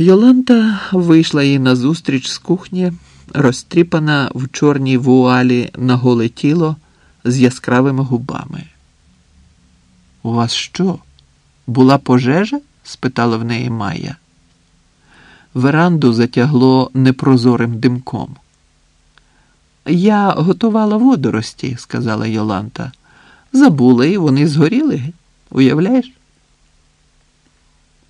Йоланта вийшла їй назустріч з кухні, розтріпана в чорній вуалі на голе тіло з яскравими губами. У вас що? Була пожежа? спитала в неї Майя. Веранду затягло непрозорим димком. Я готувала водорості, сказала Йоланта. Забула, і вони згоріли. Уявляєш?